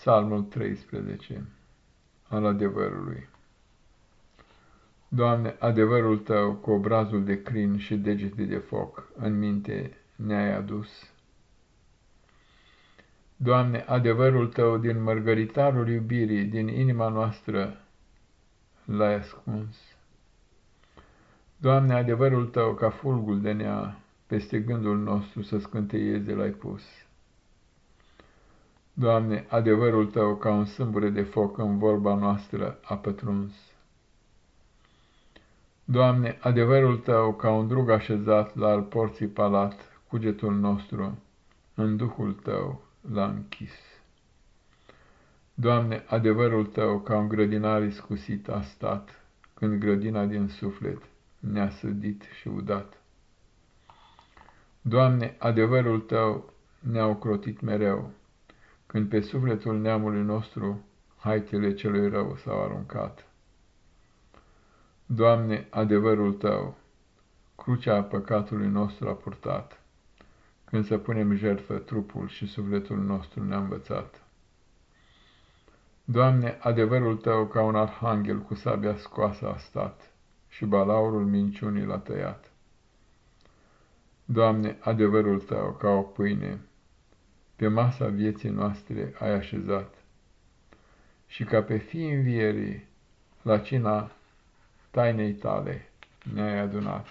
Psalmul 13 al adevărului. Doamne, adevărul Tău, cu obrazul de crin și degete de foc, în minte ne-ai adus. Doamne, adevărul Tău din mărgăritarul iubirii, din inima noastră, l-ai ascuns. Doamne, adevărul Tău, ca fulgul de nea, peste gândul nostru să scânteieze l-ai pus. Doamne, adevărul Tău ca un sâmbure de foc în vorba noastră a pătruns. Doamne, adevărul Tău ca un drug așezat la al porții palat, cugetul nostru, în Duhul Tău l-a închis. Doamne, adevărul Tău ca un grădinar iscusit a stat, când grădina din suflet ne-a sădit și udat. Doamne, adevărul Tău ne-a ocrotit mereu, când pe sufletul neamului nostru haitele celui rău s-au aruncat. Doamne, adevărul Tău, crucea păcatului nostru a purtat, când să punem jertfă trupul și sufletul nostru ne-a învățat. Doamne, adevărul Tău ca un arhanghel cu sabia scoasă a stat și balaurul minciunii l-a tăiat. Doamne, adevărul Tău ca o pâine, pe masa vieții noastre ai așezat și ca pe fii învierii la cina tainei tale ne-ai adunat.